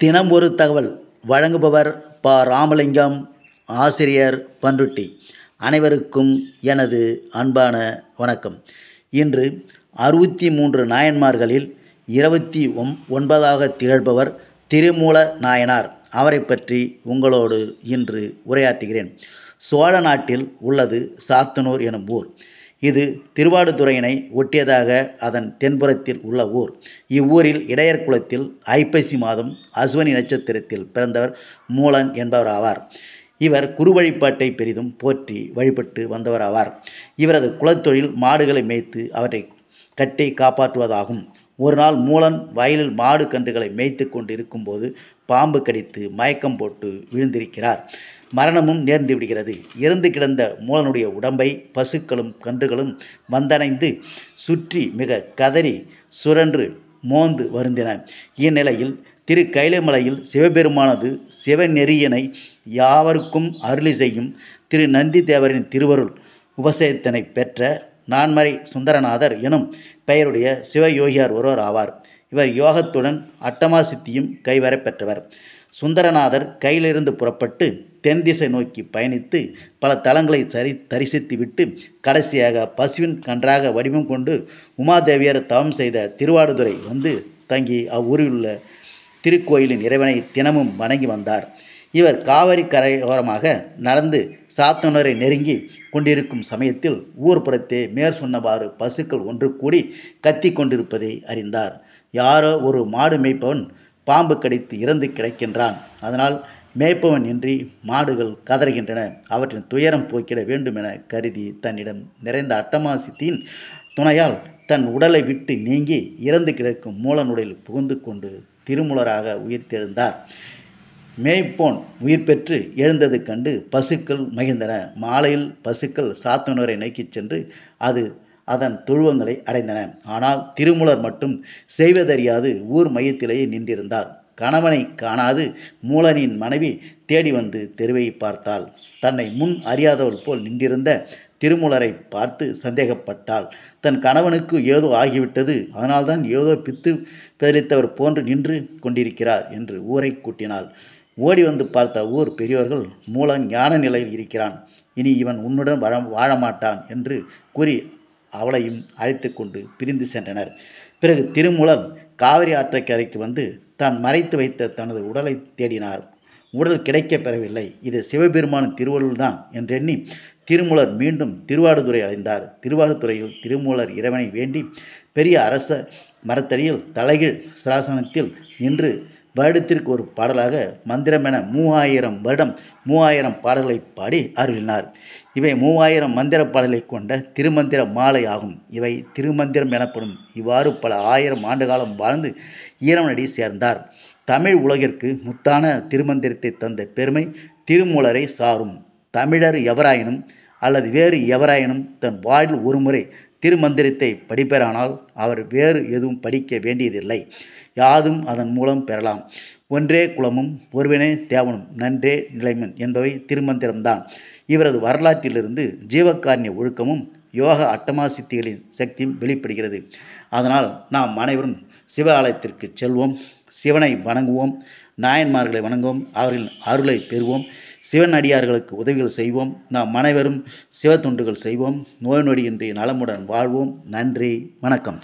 தினம் ஒரு தகவல். வழங்குபவர் ப. ராமலிங்கம் ஆசிரியர் பண்ருட்டி அனைவருக்கும் எனது அன்பான வணக்கம். இன்று அறுபத்தி மூன்று நாயன்மார்களில் இருபத்தி ஒம் ஒன்பதாக திகழ்பவர் திருமூல நாயனார். அவரை பற்றி உங்களோடு இன்று உரையாற்றுகிறேன். சோழ நாட்டில் உள்ளது சாத்தனூர் எனும் ஊர். இது திருவாடுதுறையினை ஒட்டியதாக அதன் தென்புறத்தில் உள்ள ஊர். இவ்வூரில் இடையர் குலத்தில் ஐப்பசி மாதம் அஸ்வனி நட்சத்திரத்தில் பிறந்தவர் மூலன் என்பவர் ஆவார் இவர் குரு வழிபாட்டை பெரிதும் போற்றி வழிபட்டு வந்தவர் ஆவார் இவரது குலத்தொழில் மாடுகளை மேய்த்து அவற்றை கட்டி காப்பாற்றுவதாகும். ஒரு நாள் மூலன் வயலில் மாடு கன்றுகளை மேய்த்து கொண்டு இருக்கும்போது பாம்பு கடித்து மயக்கம் போட்டு விழுந்திருக்கிறார். மரணமும் நேர்ந்து விடுகிறது. இறந்து கிடந்த மூலனுடைய உடம்பை பசுக்களும் கன்றுகளும் வந்தணைந்து சுற்றி மிக கதறி சுரன்று மோந்து வருந்தின. இந்நிலையில் திரு கைலமலையில் சிவபெருமானது சிவநெறியனை யாவருக்கும் அருளி செய்யும் திரு நந்தி தேவரின் திருவருள் உபசேத்தனை பெற்ற நான்மறை சுந்தரநாதர் எனும் பெயருடைய சிவயோகியார் ஒருவர் ஆவார். இவர் யோகத்துடன் அட்டமா சித்தியும் கைவர பெற்றவர். சுந்தரநாதர் கையிலிருந்து புறப்பட்டு தென் திசை நோக்கி பயணித்து பல தலங்களை சரி தரிசித்துவிட்டு கடைசியாக பசுவின் கன்றாக வடிவம் கொண்டு உமாதேவியர் தவம் செய்த திருவாடுதுறை வந்து தங்கி அவ்வூரில் உள்ள திருக்கோயிலின் இறைவனை தினமும் வணங்கி வந்தார். இவர் காவிரி கரையோரமாக நடந்து சாத்தனரை நெருங்கி கொண்டிருக்கும் சமயத்தில் ஊர்புறத்தே மேற் சொன்னவாறு பசுக்கள் ஒன்று கூடி கத்தி கொண்டிருப்பதை அறிந்தார். யாரோ ஒரு மாடு மேய்ப்பவன் பாம்பு கடித்து இறந்து கிடக்கின்றான். அதனால் மேய்ப்பவன் இன்றி மாடுகள் கதறுகின்றன. அவற்றின் துயரம் போக்கிட வேண்டுமென கருதி தன்னிடம் நிறைந்த அட்டமாசித்தின் துணையால் தன் உடலை விட்டு நீங்கி இறந்து கிடக்கும் மூலனுடையில் புகுந்து கொண்டு திருமுலராக உயிர்த்தெழுந்தார். மேய்ப்போன் உயிர் பெற்று எழுந்தது கண்டு பசுக்கள் மகிழ்ந்தன. மாலையில் பசுக்கள் சாத்தனரை நோக்கிச் சென்று அது அதன் துழுவங்களை அடைந்தன. ஆனால் திருமுலர் மட்டும் செய்வதறியாது ஊர் மையத்திலேயே நின்றிருந்தார். கணவனை காணாது மூலனின் மனைவி தேடி வந்து தெருவையை பார்த்தாள். தன்னை முன் அறியாதவள் போல் நின்றிருந்த திருமூலரை பார்த்து சந்தேகப்பட்டாள். தன் கணவனுக்கு ஏதோ ஆகிவிட்டது அதனால்தான் ஏதோ பித்து பெதலித்தவர் போன்று நின்று கொண்டிருக்கிறார் என்று ஊரை கூட்டினாள். ஓடி வந்து பார்த்த ஊர் பெரியோர்கள் மூலம் ஞான நிலையில் இருக்கிறான். இனி இவன் உன்னுடன் வர வாழமாட்டான் என்று கூறி அவளையும் அழைத்து கொண்டு பிரிந்து சென்றனர். பிறகு திருமூலன் காவிரி ஆற்றக்கரைக்கு வந்து தான் மறைத்து வைத்த தனது உடலை தேடினார். உடல் கிடைக்கப் பெறவில்லை. இது சிவபெருமான் திருவள்ளுவர் தான் என்றெண்ணி திருமூலர் மீண்டும் திருவாடுதுறை அடைந்தார். திருவாடுதுறையில் திருமூலர் இறைவனை வேண்டி பெரிய அரச மரத்தடியில் தலைகீழ் சிராசனத்தில் நின்று வருடத்திற்கு ஒரு பாடலாக மந்திரமென மூவாயிரம் வருடம் மூவாயிரம் பாடல்களை பாடி அருளினார். இவை மூவாயிரம் மந்திர பாடலை கொண்ட திருமந்திர மாலை ஆகும். இவை திருமந்திரம் எனப்படும் இவ்வாறு பல ஆயிரம் ஆண்டு காலம் வாழ்ந்து ஈரமனடி சேர்ந்தார். தமிழ் உலகிற்கு முத்தான திருமந்திரத்தை தந்த பெருமை திருமூலரை சாரும். தமிழர் எவராயினும் அல்லது வேறு எவராயினும் தன் வாழ்வில் ஒருமுறை திருமந்திரத்தை படிப்பேரானால் அவர் வேறு எதுவும் படிக்க வேண்டியதில்லை. யாதும் அதன் மூலம் பெறலாம். ஒன்றே குலமும் ஒருவனே தேவனும் நன்றே நிலைமன் என்பவை திருமந்திரம்தான். இவரது வரலாற்றிலிருந்து ஜீவகாரண்ய ஒழுக்கமும் யோக அட்டமா சித்திகளின் சக்தியும் வெளிப்படுகிறது. அதனால் நாம் அனைவரும் சிவ ஆலயத்திற்கு செல்வோம். சிவனை வணங்குவோம். நாயன்மார்களை வணங்குவோம். அவர்களின் அருளை பெறுவோம். சிவன் அடியார்களுக்கு உதவிகள் செய்வோம். நாம் அனைவரும் சிவ தொண்டுகள் செய்வோம். நோய் நொடியின்றி நலமுடன் வாழ்வோம். நன்றி. வணக்கம்.